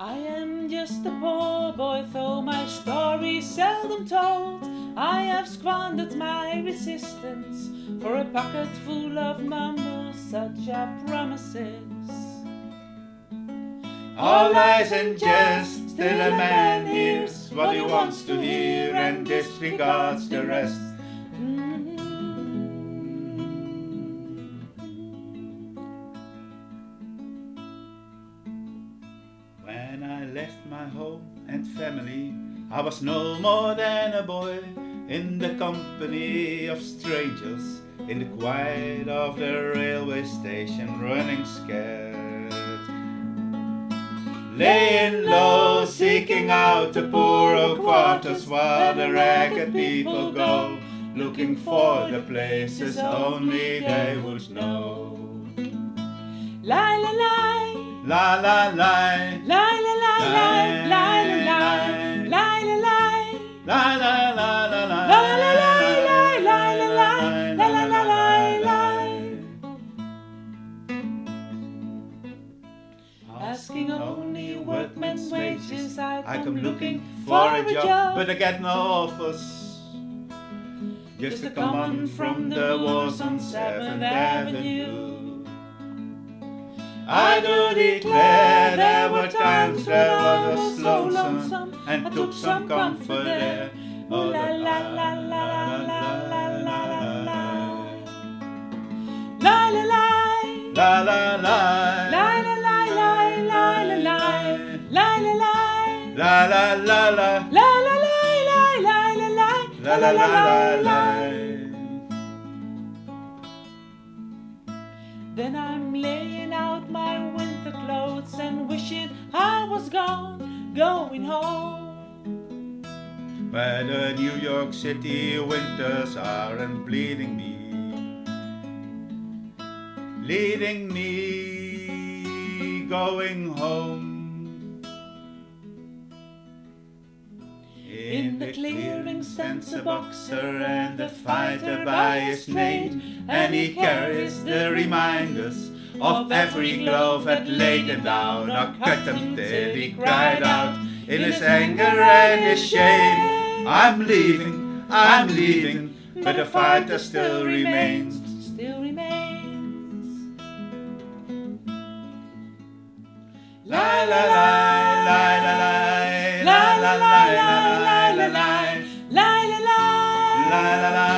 I'm just a poor boy, though my story's seldom told. I have squandered my resistance for a pocket full of mumbles, such are promises. All lies and jest, still a man hears what he wants to hear and disregards the rest. When mm-hmm. I left my home and family, I was no more than a boy in the company of strangers, in the quiet of the railway station, running scared. Laying low, seeking out the poorer quarters while the ragged people go, looking for the places only they would know. La la la. La la la, la la la la la, La, la, la, la, la, la, la, la, la, la, la, la. Asking only workmen's wages, I I come looking for a job. but I get no offers. Just a command from the wars on Seventh Avenue. I do declare there were times when I was lonesome and took some comfort there. Oh, La la la la la la la la la. La la la. La la la la La, la, lie, lie, lie, lie. La la la la la Then I'm laying out my winter clothes and wishing I was gone, going home. Where the New York City winters are and bleeding me. Leading me going home. In the clearing stands a boxer and a fighter by his trade, And he carries the reminders of every glove that laid him down or cut him till he cried out in his anger and his shame. I'm leaving, I'm leaving, but the fighter still remains. Still remains. La la la la la la la la la la la la la La la la. La la la la